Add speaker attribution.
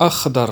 Speaker 1: أخضر.